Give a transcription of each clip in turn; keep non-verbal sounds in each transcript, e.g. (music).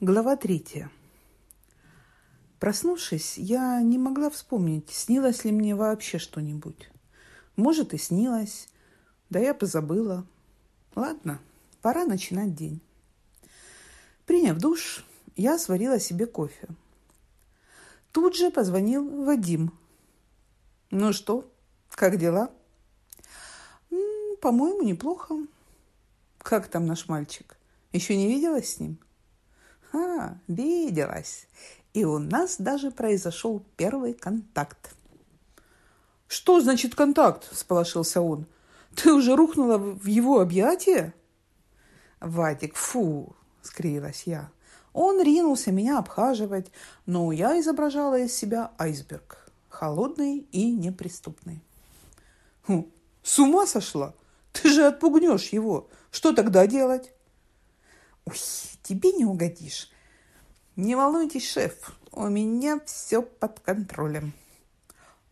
Глава третья. Проснувшись, я не могла вспомнить, снилось ли мне вообще что-нибудь. Может, и снилось, да я позабыла. Ладно, пора начинать день. Приняв душ, я сварила себе кофе. Тут же позвонил Вадим. «Ну что, как дела?» «По-моему, неплохо». «Как там наш мальчик? Еще не виделась с ним?» А, виделась. И у нас даже произошел первый контакт. «Что значит контакт?» – сполошился он. «Ты уже рухнула в его объятия?» «Вадик, фу!» – скривилась я. Он ринулся меня обхаживать, но я изображала из себя айсберг, холодный и неприступный. «Хм, «С ума сошла? Ты же отпугнешь его. Что тогда делать?» «Ой, тебе не угодишь. Не волнуйтесь, шеф, у меня все под контролем».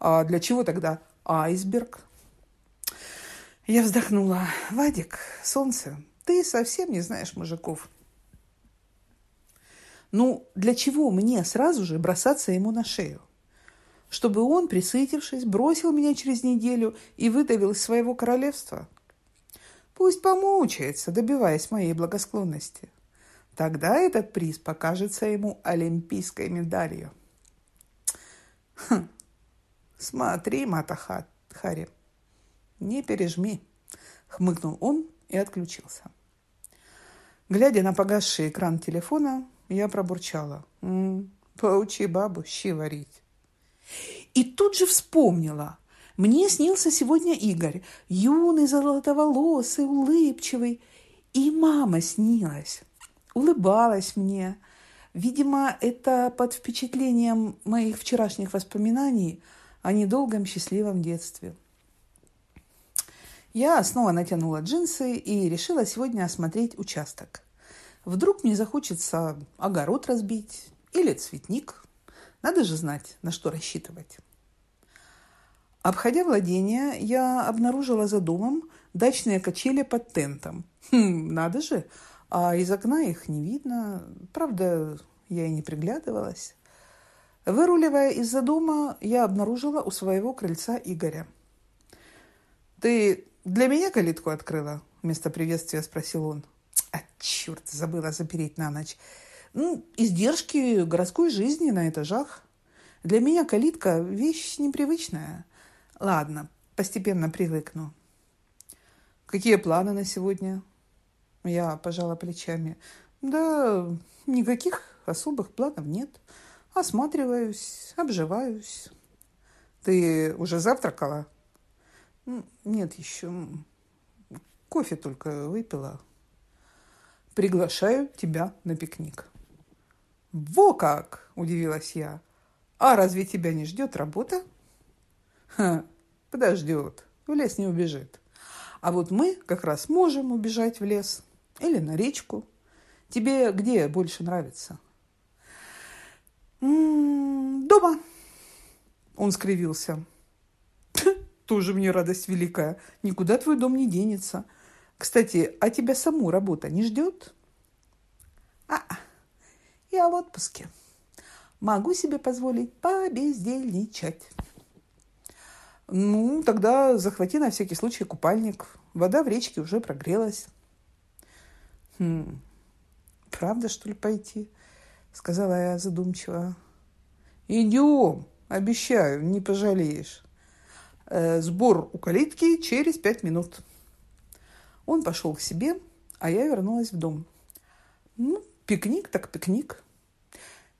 «А для чего тогда айсберг?» Я вздохнула. «Вадик, солнце, ты совсем не знаешь мужиков». Ну, для чего мне сразу же бросаться ему на шею? Чтобы он, присытившись, бросил меня через неделю и выдавил из своего королевства? Пусть помучается, добиваясь моей благосклонности. Тогда этот приз покажется ему олимпийской медалью. Хм. Смотри, Матахат, Хари, не пережми, хмыкнул он и отключился. Глядя на погасший экран телефона, я пробурчала. «М-м, поучи бабу щи варить. И тут же вспомнила. Мне снился сегодня Игорь, юный, золотоволосый, улыбчивый. И мама снилась улыбалась мне. Видимо, это под впечатлением моих вчерашних воспоминаний о недолгом счастливом детстве. Я снова натянула джинсы и решила сегодня осмотреть участок. Вдруг мне захочется огород разбить или цветник. Надо же знать, на что рассчитывать. Обходя владение, я обнаружила за домом дачные качели под тентом. Хм, надо же, а из окна их не видно. Правда, я и не приглядывалась. Выруливая из-за дома, я обнаружила у своего крыльца Игоря. «Ты для меня калитку открыла?» – вместо приветствия спросил он. «А, черт, забыла запереть на ночь. Ну, издержки городской жизни на этажах. Для меня калитка – вещь непривычная. Ладно, постепенно привыкну». «Какие планы на сегодня?» Я пожала плечами. Да, никаких особых планов нет. Осматриваюсь, обживаюсь. Ты уже завтракала? Нет еще. Кофе только выпила. Приглашаю тебя на пикник. Во как! Удивилась я. А разве тебя не ждет работа? Ха, подождет. В лес не убежит. А вот мы как раз можем убежать в лес. Или на речку. Тебе где больше нравится? «М-м, дома. Он скривился. Тоже мне радость великая. Никуда твой дом не денется. Кстати, а тебя саму работа не ждет? А, я в отпуске. Могу себе позволить побездельничать. Ну, тогда захвати на всякий случай купальник. Вода в речке уже прогрелась. Хм, правда, что ли, пойти? Сказала я задумчиво. Идем, обещаю, не пожалеешь. Э, сбор у калитки через пять минут. Он пошел к себе, а я вернулась в дом. Ну, пикник так пикник.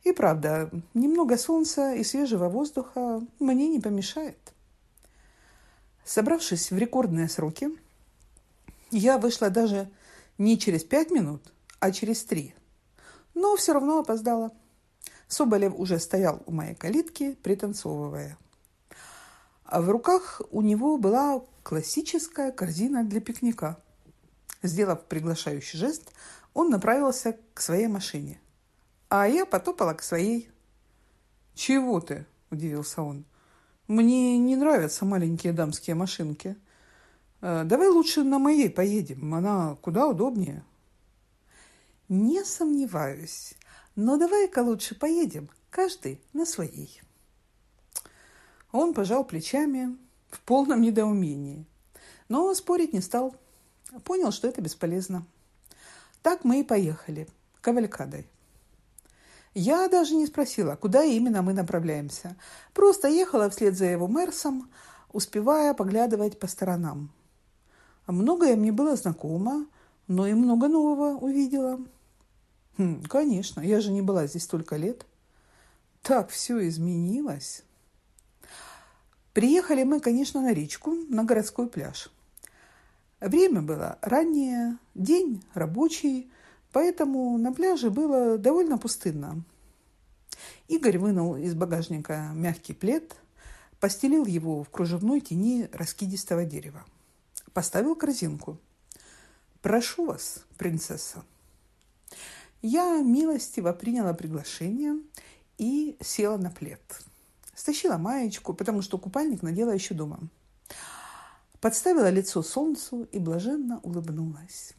И правда, немного солнца и свежего воздуха мне не помешает. Собравшись в рекордные сроки, я вышла даже не через пять минут, а через три. Но все равно опоздала. Соболев уже стоял у моей калитки, пританцовывая. А в руках у него была классическая корзина для пикника. Сделав приглашающий жест, он направился к своей машине. А я потопала к своей. «Чего ты?» – удивился он. «Мне не нравятся маленькие дамские машинки». Э, давай лучше на моей поедем, она куда удобнее. Не сомневаюсь. Но давай-ка лучше поедем, каждый на своей. Он пожал плечами в полном недоумении, но спорить не стал. Понял, что это бесполезно. Так мы и поехали, кавалькадой. Я даже не спросила, куда именно мы направляемся. Просто ехала вслед за его Мерсом, успевая поглядывать по сторонам. Многое мне было знакомо, но и много нового увидела. Хм, конечно, я же не была здесь столько лет. Так все изменилось. Приехали мы, конечно, на речку, на городской пляж. Время было раннее, день рабочий, поэтому на пляже было довольно пустынно. Игорь вынул из багажника мягкий плед, постелил его в кружевной тени раскидистого дерева. Поставил корзинку. «Прошу вас, принцесса». Я милостиво приняла приглашение и села на плед. Стащила маечку, потому что купальник надела еще дома. Подставила лицо солнцу и блаженно улыбнулась.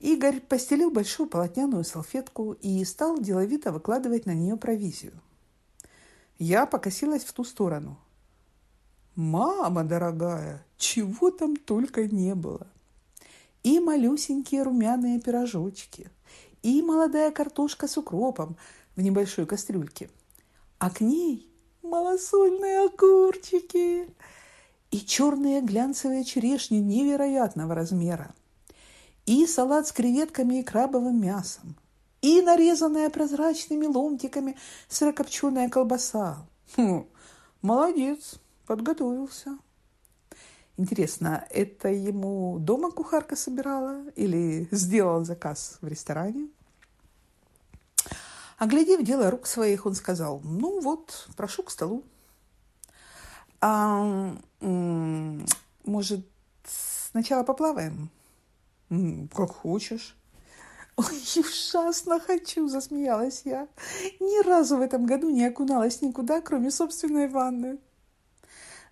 Игорь постелил большую полотняную салфетку и стал деловито выкладывать на нее провизию. Я покосилась в ту сторону. «Мама дорогая, чего там только не было!» И малюсенькие румяные пирожочки, и молодая картошка с укропом в небольшой кастрюльке. А к ней малосольные огурчики и черные глянцевые черешни невероятного размера, и салат с креветками и крабовым мясом, и нарезанная прозрачными ломтиками сырокопченая колбаса. Хм, молодец, подготовился. Интересно, это ему дома кухарка собирала или сделал заказ в ресторане? Оглядев дело рук своих, он сказал, ну вот, прошу к столу. А, может, сначала поплаваем? Как хочешь. Ой, (laughs) ужасно хочу, засмеялась я. Ни разу в этом году не окуналась никуда, кроме собственной ванны.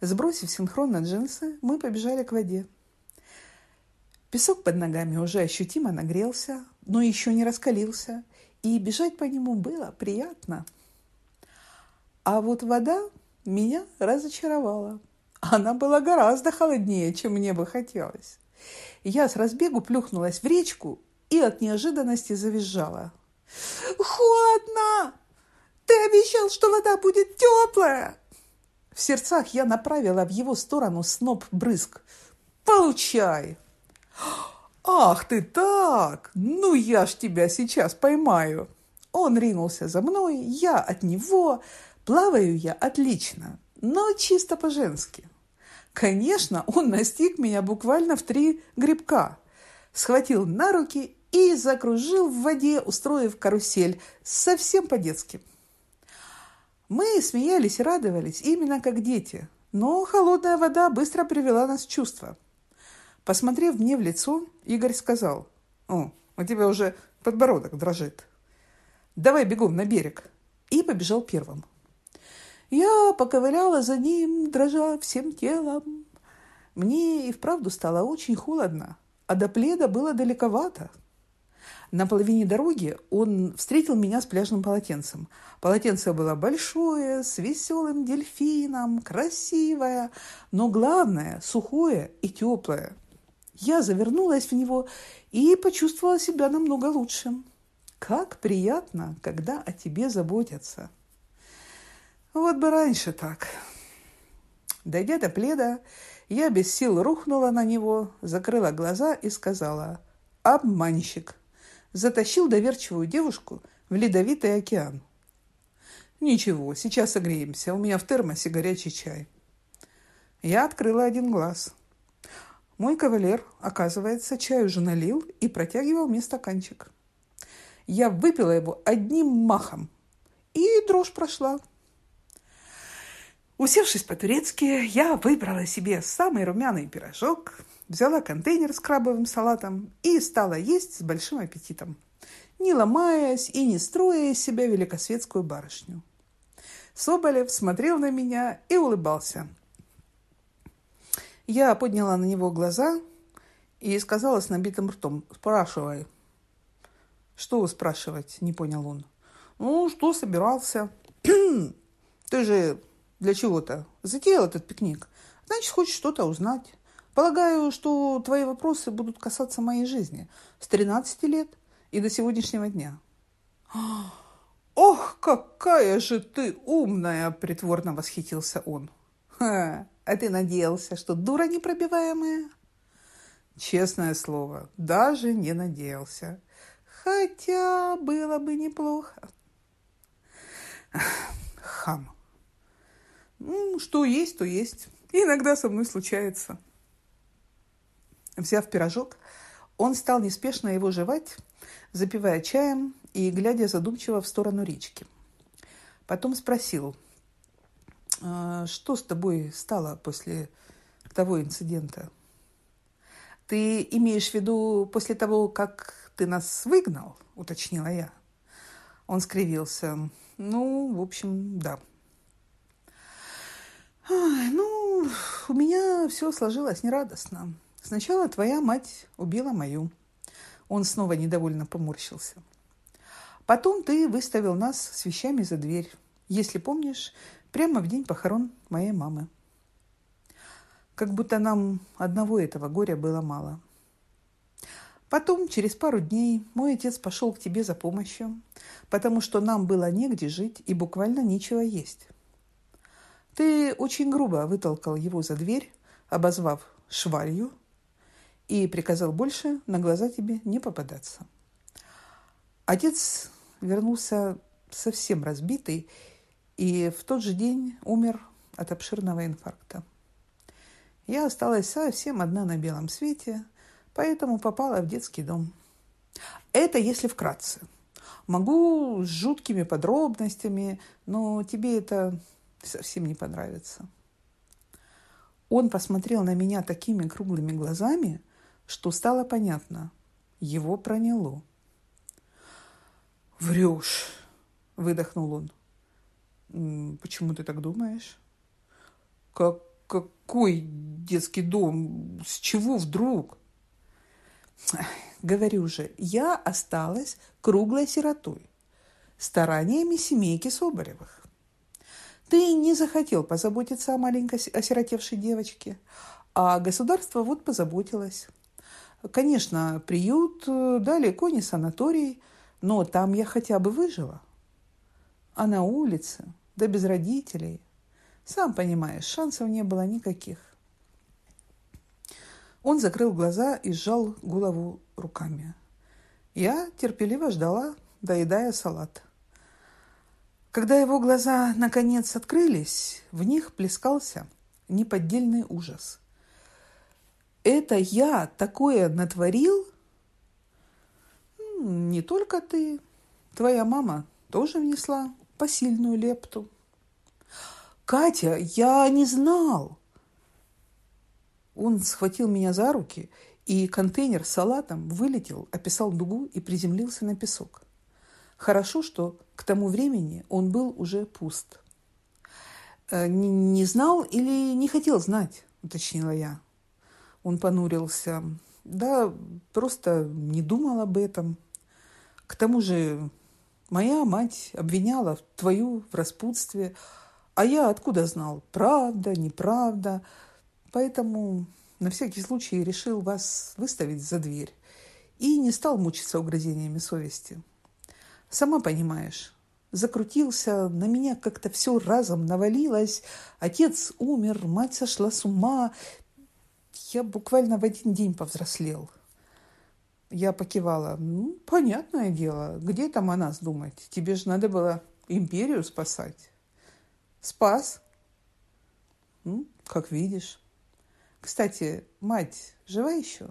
Сбросив синхронно джинсы, мы побежали к воде. Песок под ногами уже ощутимо нагрелся, но еще не раскалился, и бежать по нему было приятно. А вот вода меня разочаровала. Она была гораздо холоднее, чем мне бы хотелось. Я с разбегу плюхнулась в речку и от неожиданности завизжала. «Холодно! Ты обещал, что вода будет теплая!» В сердцах я направила в его сторону сноп брызг. «Получай!» «Ах ты так! Ну я ж тебя сейчас поймаю!» Он ринулся за мной, я от него. Плаваю я отлично, но чисто по-женски. Конечно, он настиг меня буквально в три грибка. Схватил на руки и закружил в воде, устроив карусель, совсем по-детски. Мы смеялись и радовались, именно как дети. Но холодная вода быстро привела нас в чувство. Посмотрев мне в лицо, Игорь сказал, «О, у тебя уже подбородок дрожит. Давай бегом на берег». И побежал первым. Я поковыряла за ним, дрожа всем телом. Мне и вправду стало очень холодно, а до пледа было далековато. На половине дороги он встретил меня с пляжным полотенцем. Полотенце было большое, с веселым дельфином, красивое, но главное – сухое и теплое. Я завернулась в него и почувствовала себя намного лучше. Как приятно, когда о тебе заботятся. Вот бы раньше так. Дойдя до пледа, я без сил рухнула на него, закрыла глаза и сказала «Обманщик» затащил доверчивую девушку в ледовитый океан. «Ничего, сейчас согреемся. У меня в термосе горячий чай». Я открыла один глаз. Мой кавалер, оказывается, чай уже налил и протягивал мне стаканчик. Я выпила его одним махом, и дрожь прошла. Усевшись по-турецки, я выбрала себе самый румяный пирожок, взяла контейнер с крабовым салатом и стала есть с большим аппетитом, не ломаясь и не строя из себя великосветскую барышню. Соболев смотрел на меня и улыбался. Я подняла на него глаза и сказала с набитым ртом, спрашивай, Что спрашивать, не понял он. Ну, что собирался? (clears throat) Ты же для чего-то затеял этот пикник. Значит, хочешь что-то узнать. Полагаю, что твои вопросы будут касаться моей жизни с 13 лет и до сегодняшнего дня. «Ох, какая же ты умная!» – притворно восхитился он. «Ха, а ты надеялся, что дура непробиваемая?» Честное слово, даже не надеялся. Хотя было бы неплохо. Хам. Ну, что есть, то есть. Иногда со мной случается. Взяв пирожок, он стал неспешно его жевать, запивая чаем и глядя задумчиво в сторону речки. Потом спросил, «А что с тобой стало после того инцидента? Ты имеешь в виду после того, как ты нас выгнал, уточнила я. Он скривился. Ну, в общем, да. Ай, ну, у меня все сложилось нерадостно. Сначала твоя мать убила мою. Он снова недовольно поморщился. Потом ты выставил нас с вещами за дверь, если помнишь, прямо в день похорон моей мамы. Как будто нам одного этого горя было мало. Потом, через пару дней, мой отец пошел к тебе за помощью, потому что нам было негде жить и буквально нечего есть. Ты очень грубо вытолкал его за дверь, обозвав швалью и приказал больше на глаза тебе не попадаться. Отец вернулся совсем разбитый и в тот же день умер от обширного инфаркта. Я осталась совсем одна на белом свете, поэтому попала в детский дом. Это если вкратце. Могу с жуткими подробностями, но тебе это совсем не понравится. Он посмотрел на меня такими круглыми глазами, что стало понятно. Его проняло. «Врешь!» – выдохнул он. «Почему ты так думаешь?» «Как, какой детский дом? С чего вдруг?» «Говорю же, я осталась круглой сиротой, стараниями семейки Соболевых. Ты не захотел позаботиться о маленькой осиротевшей девочке, а государство вот позаботилось. Конечно, приют э, далеко не санаторий, но там я хотя бы выжила. А на улице, да без родителей, сам понимаешь, шансов не было никаких. Он закрыл глаза и сжал голову руками. Я терпеливо ждала, доедая салат. Когда его глаза наконец открылись, в них плескался неподдельный ужас. «Это я такое натворил?» «Не только ты. Твоя мама тоже внесла посильную лепту». «Катя, я не знал!» Он схватил меня за руки, и контейнер с салатом вылетел, описал дугу и приземлился на песок. Хорошо, что к тому времени он был уже пуст. «Э, «Не, знал или не хотел знать?» – уточнила я. Он понурился. «Да, просто не думал об этом. К тому же моя мать обвиняла твою в распутстве, а я откуда знал, правда, неправда. Поэтому на всякий случай решил вас выставить за дверь и не стал мучиться угрызениями совести. Сама понимаешь, закрутился, на меня как-то все разом навалилось. Отец умер, мать сошла с ума. Я буквально в один день повзрослел. Я покивала. Ну, понятное дело, где там о нас думать? Тебе же надо было империю спасать. Спас. Ну, как видишь. Кстати, мать жива еще?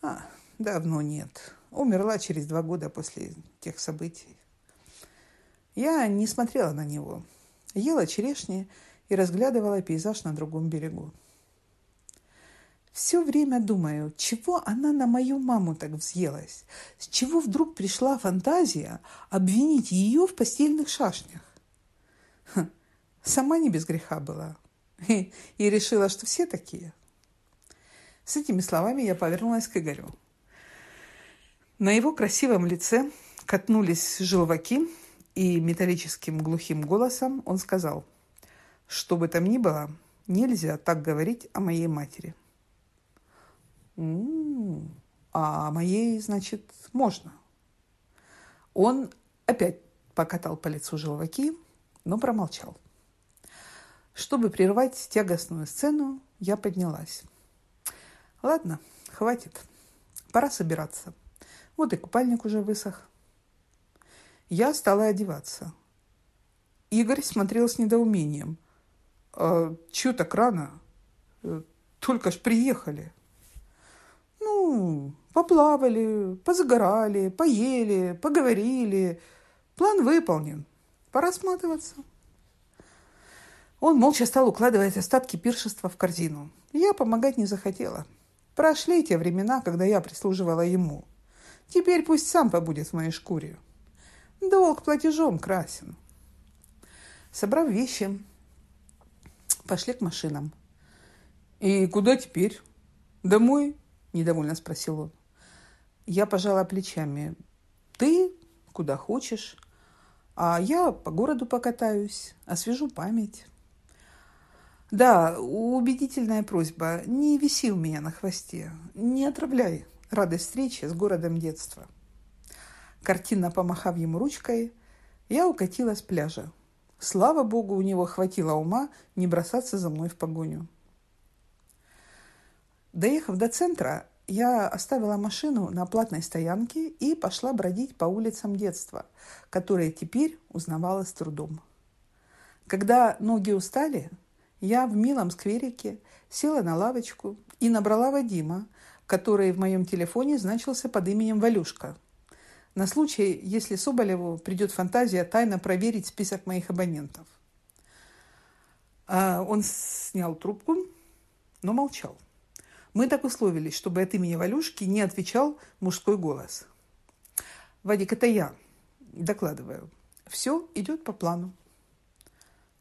А, давно нет. Умерла через два года после тех событий. Я не смотрела на него. Ела черешни и разглядывала пейзаж на другом берегу. Все время думаю, чего она на мою маму так взъелась? С чего вдруг пришла фантазия обвинить ее в постельных шашнях? Сама не без греха была. И решила, что все такие. С этими словами я повернулась к Игорю. На его красивом лице катнулись желваки, и металлическим глухим голосом он сказал, что бы там ни было, нельзя так говорить о моей матери. «М-м, а о моей, значит, можно. Он опять покатал по лицу желваки, но промолчал. Чтобы прервать тягостную сцену, я поднялась. Ладно, хватит. Пора собираться. Вот и купальник уже высох. Я стала одеваться. Игорь смотрел с недоумением. «А чё так рано? Э, только ж приехали». «Ну, поплавали, позагорали, поели, поговорили. План выполнен. Пора сматываться». Он молча стал укладывать остатки пиршества в корзину. Я помогать не захотела. Прошли те времена, когда я прислуживала ему. Теперь пусть сам побудет в моей шкуре. Долг платежом красен. Собрав вещи, пошли к машинам. «И куда теперь? Домой?» – недовольно спросил он. Я пожала плечами. «Ты куда хочешь, а я по городу покатаюсь, освежу память». Да, убедительная просьба. Не виси у меня на хвосте. Не отравляй радость встречи с городом детства. Картинно помахав ему ручкой, я укатила с пляжа. Слава богу, у него хватило ума не бросаться за мной в погоню. Доехав до центра, я оставила машину на платной стоянке и пошла бродить по улицам детства, которые теперь узнавала с трудом. Когда ноги устали, я в милом скверике села на лавочку и набрала Вадима, который в моем телефоне значился под именем Валюшка. На случай, если Соболеву придет фантазия тайно проверить список моих абонентов. А он снял трубку, но молчал. Мы так условились, чтобы от имени Валюшки не отвечал мужской голос. «Вадик, это я. Докладываю. Все идет по плану».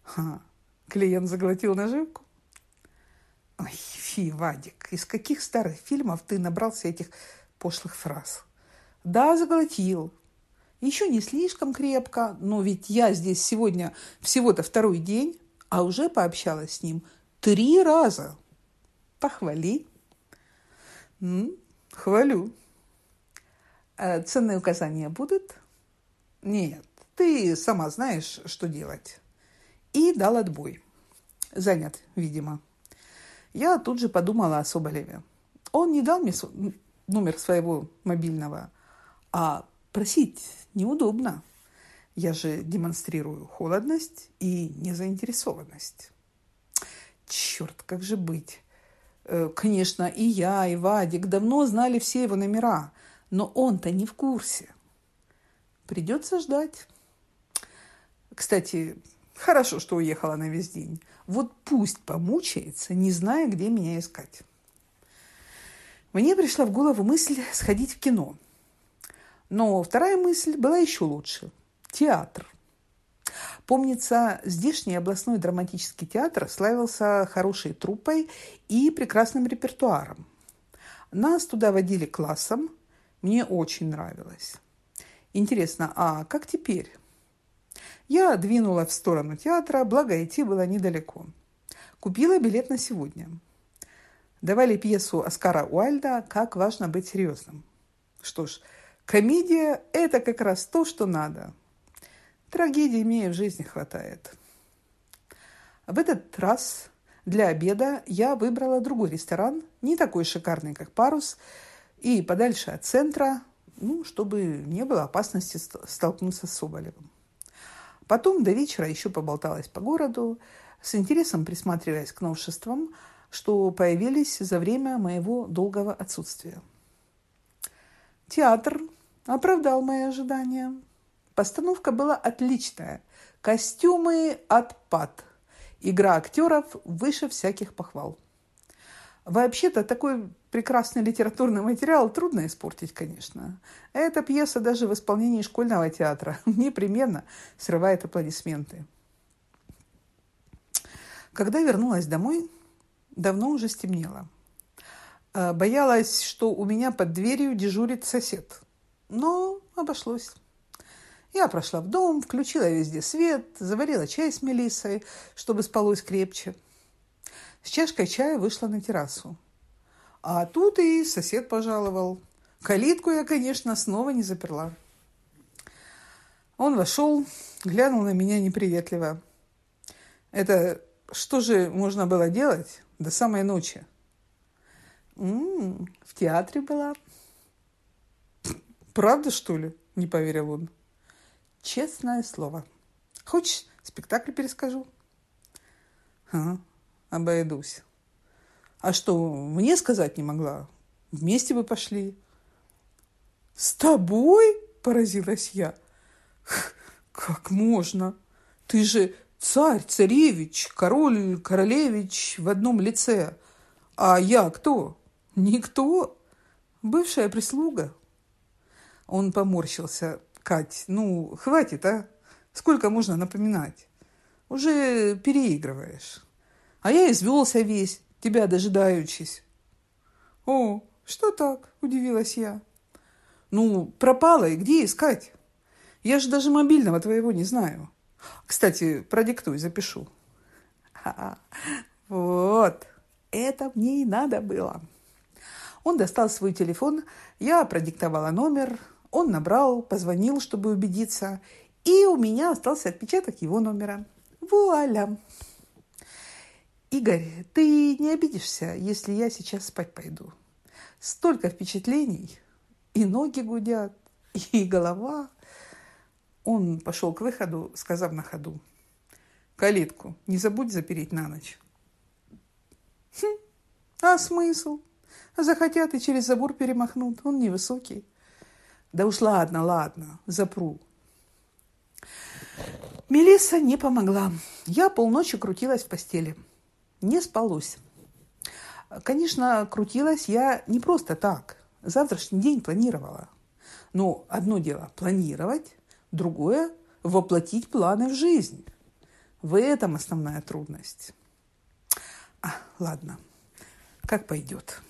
Ха, Клиент заглотил наживку. Ой, фи, Вадик, из каких старых фильмов ты набрался этих пошлых фраз? Да, заглотил. Еще не слишком крепко, но ведь я здесь сегодня всего-то второй день, а уже пообщалась с ним три раза. Похвали. М, хвалю. А ценные указания будут? Нет, ты сама знаешь, что делать и дал отбой. Занят, видимо. Я тут же подумала о Соболеве. Он не дал мне номер своего мобильного, а просить неудобно. Я же демонстрирую холодность и незаинтересованность. Черт, как же быть? Э, конечно, и я, и Вадик давно знали все его номера, но он-то не в курсе. Придется ждать. Кстати, Хорошо, что уехала на весь день. Вот пусть помучается, не зная, где меня искать. Мне пришла в голову мысль сходить в кино. Но вторая мысль была еще лучше. Театр. Помнится, здешний областной драматический театр славился хорошей труппой и прекрасным репертуаром. Нас туда водили классом. Мне очень нравилось. Интересно, а как теперь? Я двинула в сторону театра, благо идти было недалеко. Купила билет на сегодня. Давали пьесу Оскара Уальда «Как важно быть серьезным». Что ж, комедия – это как раз то, что надо. Трагедии мне в жизни хватает. В этот раз для обеда я выбрала другой ресторан, не такой шикарный, как «Парус», и подальше от центра, ну, чтобы не было опасности столкнуться с Соболевым. Потом до вечера еще поболталась по городу, с интересом присматриваясь к новшествам, что появились за время моего долгого отсутствия. Театр оправдал мои ожидания. Постановка была отличная. Костюмы отпад. Игра актеров выше всяких похвал. Вообще-то такой прекрасный литературный материал трудно испортить, конечно. Эта пьеса даже в исполнении школьного театра (laughs) непременно срывает аплодисменты. Когда вернулась домой, давно уже стемнело. Э, боялась, что у меня под дверью дежурит сосед. но обошлось. Я прошла в дом, включила везде свет, заварила чай с мелиссой, чтобы спалось крепче. С чашкой чая вышла на террасу. А тут и сосед пожаловал. Калитку я, конечно, снова не заперла. Он вошел, глянул на меня неприветливо. Это что же можно было делать до самой ночи? М-м, в театре была. Правда, что ли? Не поверил он. Честное слово. Хочешь, спектакль перескажу? Ага, обойдусь. А что, мне сказать не могла? Вместе бы пошли. С тобой? Поразилась я. (laughs) Как можно? Ты же царь, царевич, король, королевич в одном лице. А я кто? Никто. Бывшая прислуга. Он поморщился. Кать, ну, хватит, а? Сколько можно напоминать? Уже переигрываешь. А я извелся весь, тебя дожидаючись. О, что так? Удивилась я. Ну, пропала, и где искать? Я же даже мобильного твоего не знаю. Кстати, продиктуй, запишу. Вот, это мне и надо было. Он достал свой телефон, я продиктовала номер, он набрал, позвонил, чтобы убедиться, и у меня остался отпечаток его номера. Вуаля! Игорь, ты не обидишься, если я сейчас спать пойду? Столько впечатлений, и ноги гудят, и голова. Он пошел к выходу, сказав на ходу. Калитку не забудь запереть на ночь. Хм, а смысл? Захотят и через забор перемахнут. Он невысокий. Да уж ладно, ладно, запру. Мелисса не помогла. Я полночи крутилась в постели. Не спалось. Конечно, крутилась я не просто так. Завтрашний день планировала. Но одно дело планировать, другое – воплотить планы в жизнь. В этом основная трудность. А, ладно, как пойдет.